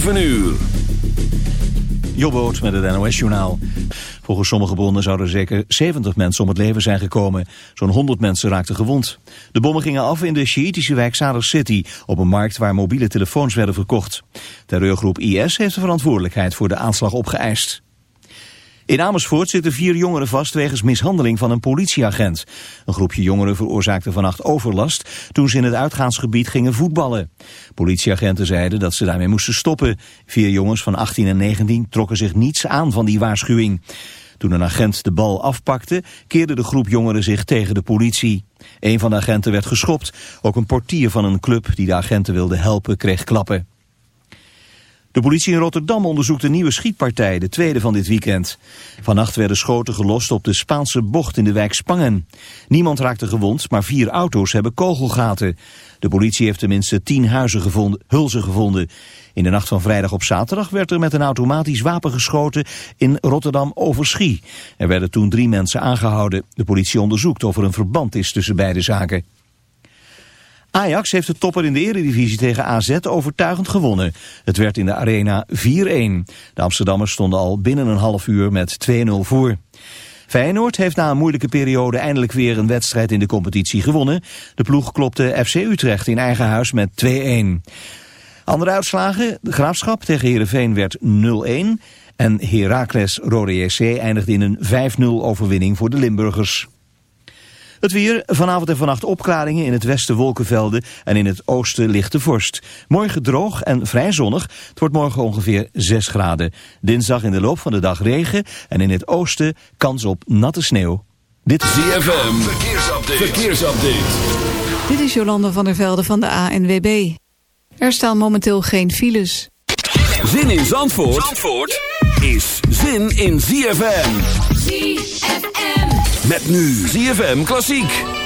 7 uur. Jobboot met het NOS-journaal. Volgens sommige bronnen zouden zeker 70 mensen om het leven zijn gekomen. Zo'n 100 mensen raakten gewond. De bommen gingen af in de Sjiitische wijk Sadr City... op een markt waar mobiele telefoons werden verkocht. Terreurgroep IS heeft de verantwoordelijkheid voor de aanslag opgeëist. In Amersfoort zitten vier jongeren vast wegens mishandeling van een politieagent. Een groepje jongeren veroorzaakte vannacht overlast toen ze in het uitgaansgebied gingen voetballen. Politieagenten zeiden dat ze daarmee moesten stoppen. Vier jongens van 18 en 19 trokken zich niets aan van die waarschuwing. Toen een agent de bal afpakte, keerde de groep jongeren zich tegen de politie. Een van de agenten werd geschopt. Ook een portier van een club die de agenten wilde helpen kreeg klappen. De politie in Rotterdam onderzoekt een nieuwe schietpartij, de tweede van dit weekend. Vannacht werden schoten gelost op de Spaanse bocht in de wijk Spangen. Niemand raakte gewond, maar vier auto's hebben kogelgaten. De politie heeft tenminste tien huizen gevonden, hulzen gevonden. In de nacht van vrijdag op zaterdag werd er met een automatisch wapen geschoten in Rotterdam-Overschie. Er werden toen drie mensen aangehouden. De politie onderzoekt of er een verband is tussen beide zaken. Ajax heeft de topper in de eredivisie tegen AZ overtuigend gewonnen. Het werd in de arena 4-1. De Amsterdammers stonden al binnen een half uur met 2-0 voor. Feyenoord heeft na een moeilijke periode eindelijk weer een wedstrijd in de competitie gewonnen. De ploeg klopte FC Utrecht in eigen huis met 2-1. Andere uitslagen, de Graafschap tegen Heerenveen werd 0-1... en Heracles Rode JC eindigde in een 5-0 overwinning voor de Limburgers. Het weer, vanavond en vannacht opklaringen in het westen wolkenvelden en in het oosten lichte vorst. Morgen droog en vrij zonnig. Het wordt morgen ongeveer 6 graden. Dinsdag in de loop van de dag regen en in het oosten kans op natte sneeuw. Dit is ZFM, verkeersupdate. verkeersupdate. Dit is Jolande van der Velde van de ANWB. Er staan momenteel geen files. Zin in Zandvoort, Zandvoort is zin in ZFM. ZFM. Met nu ZFM Klassiek.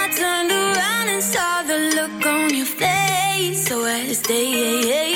i turned around and saw the look on your stay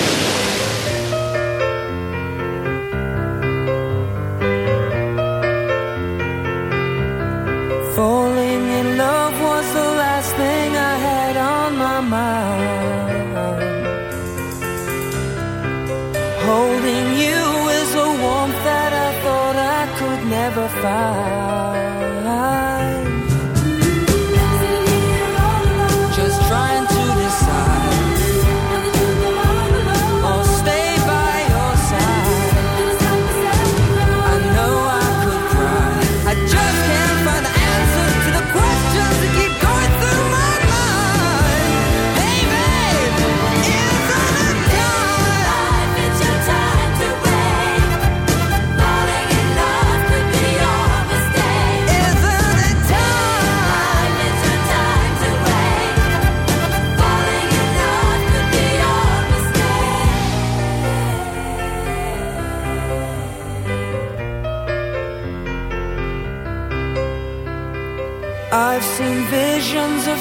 Never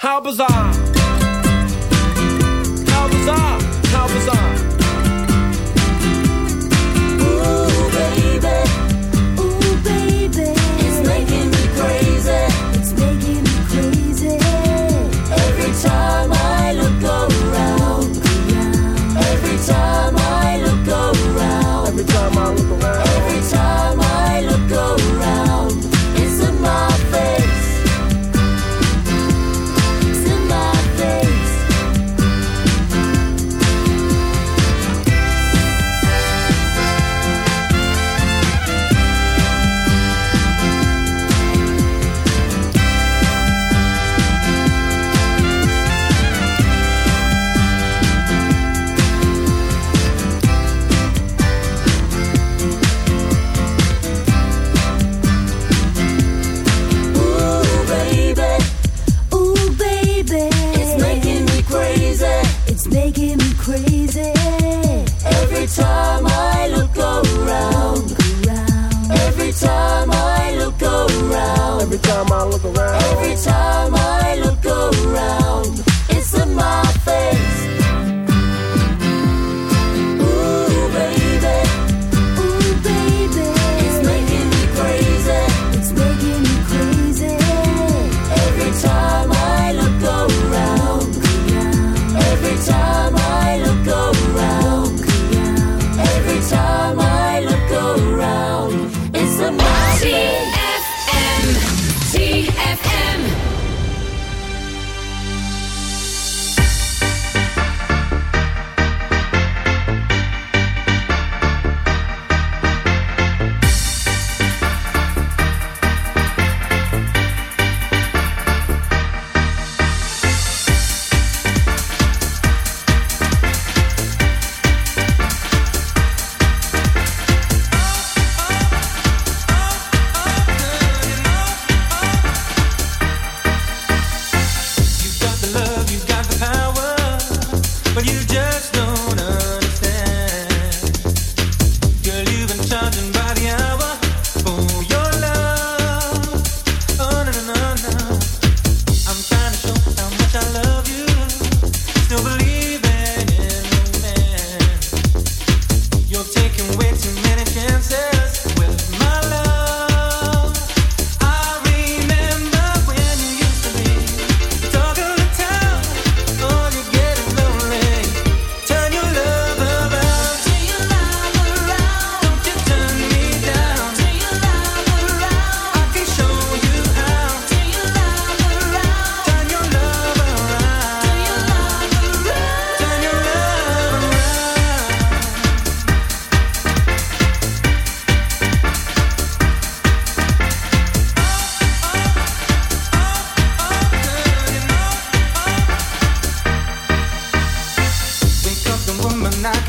How bizarre!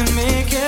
can make it.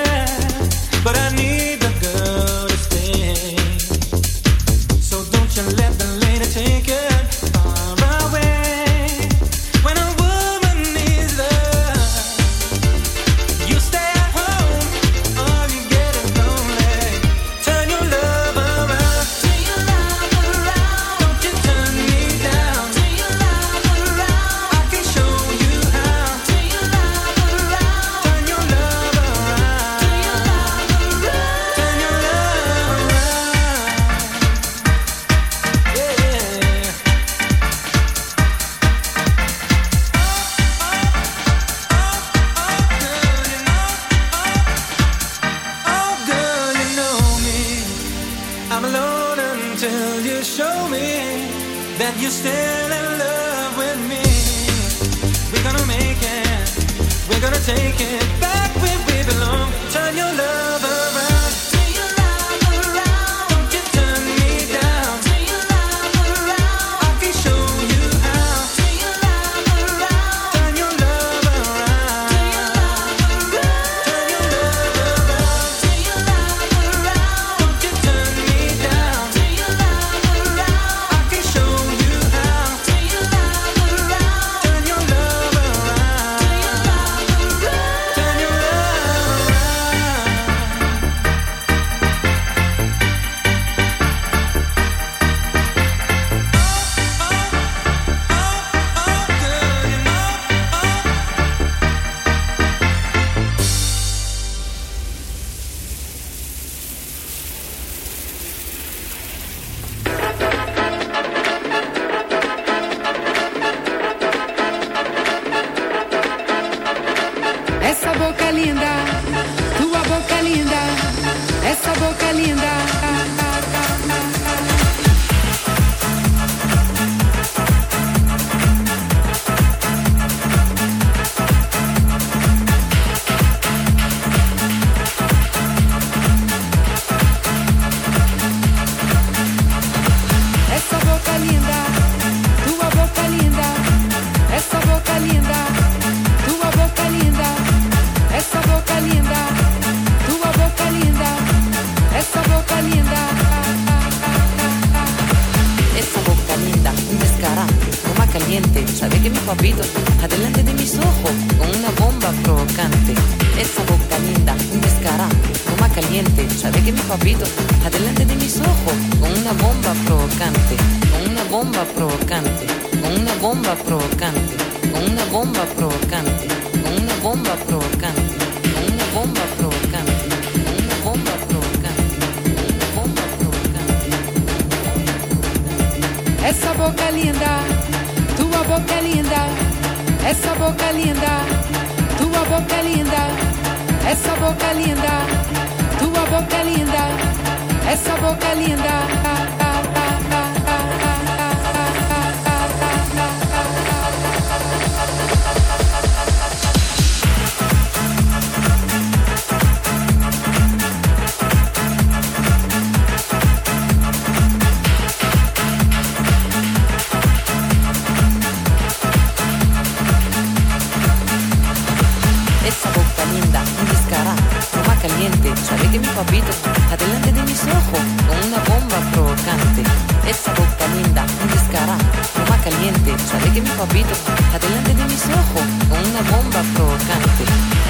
Salí de mi papito, adelante de mis ojos, con una bomba provocante. Esa boca linda, descarada, broma caliente. Salí de mi papito, adelante de mis ojos, con una bomba provocante.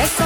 Esa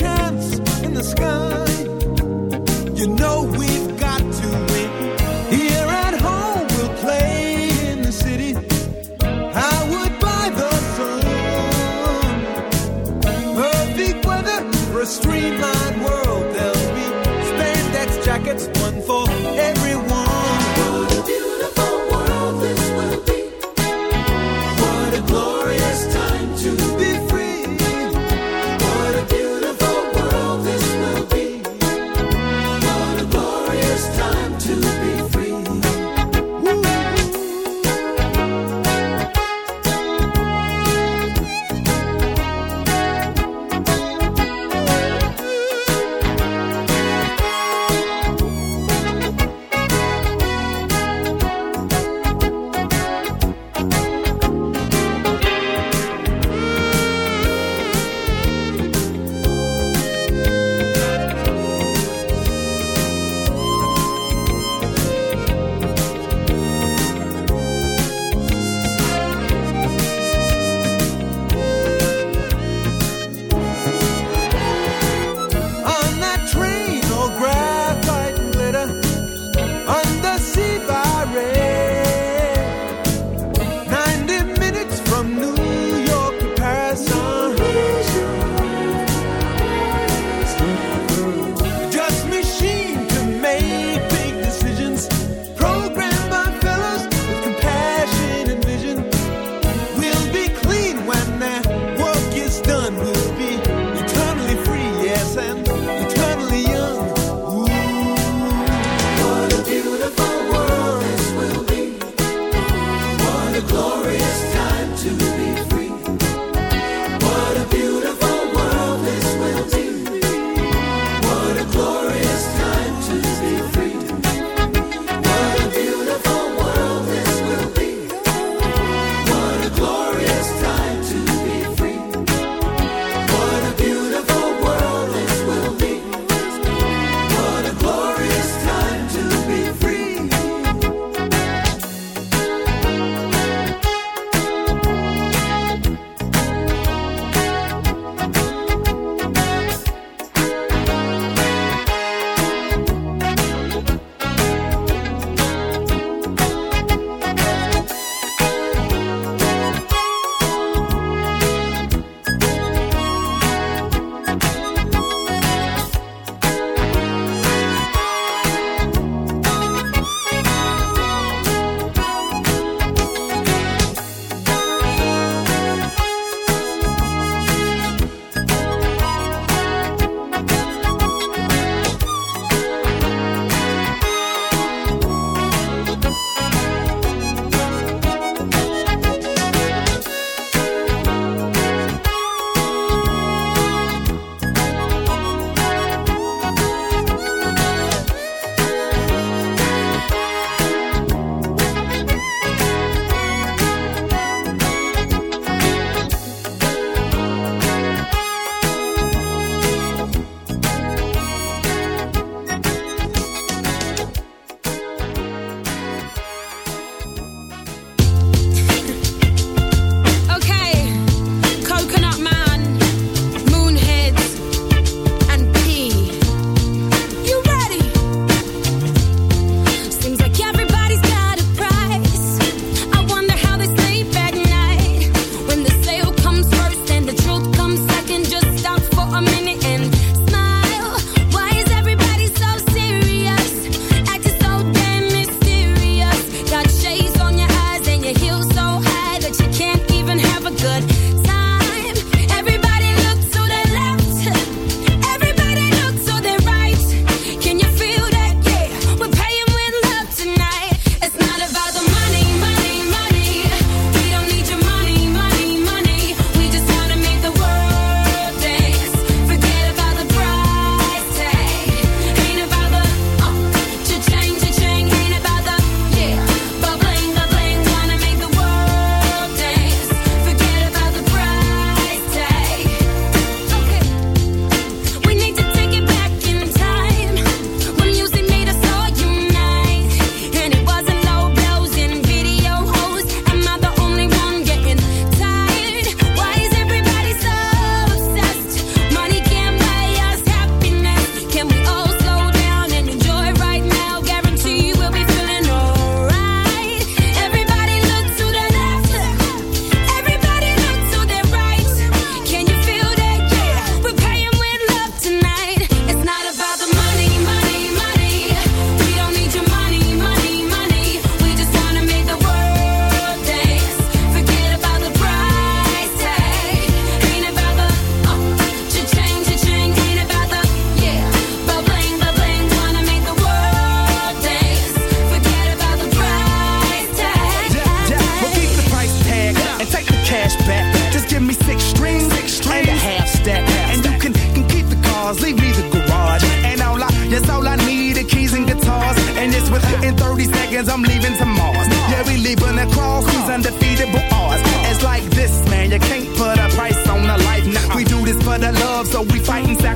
Chance in the sky. You know we've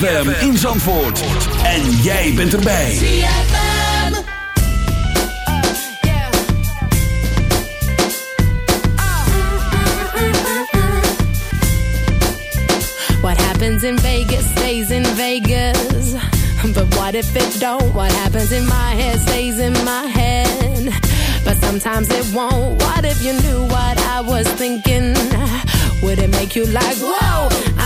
ZFM in Zandvoort. En jij bent erbij. Uh. What happens in Vegas stays in Vegas. But what if it don't? What happens in my head stays in my head. But sometimes it won't. What if you knew what I was thinking? Would it make you like, whoa?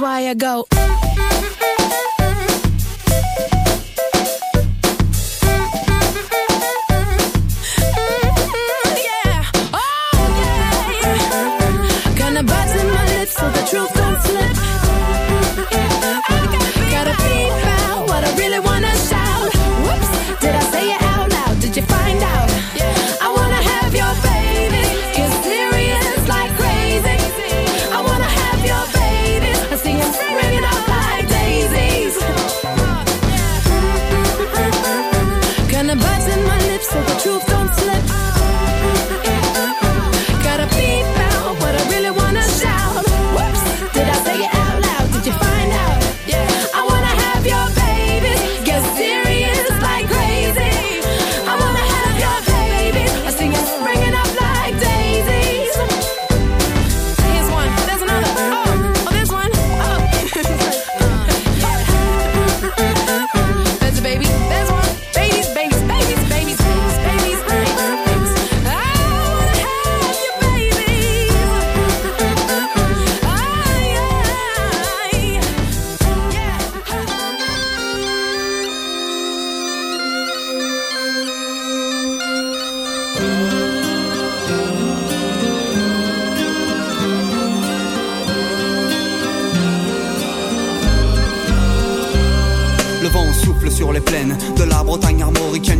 Why I go. Armoricaine.